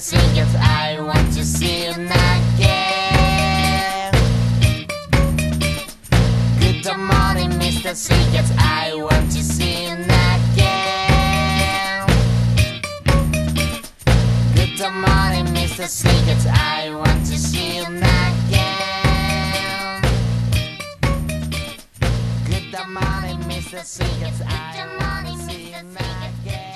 morning, Mr. I want to see you again. Good morning, Mr. Singers. I want to see you again. Good morning, Mr. Singers. I want to see you again. Good morning, Mr. Singers. I want to see him again.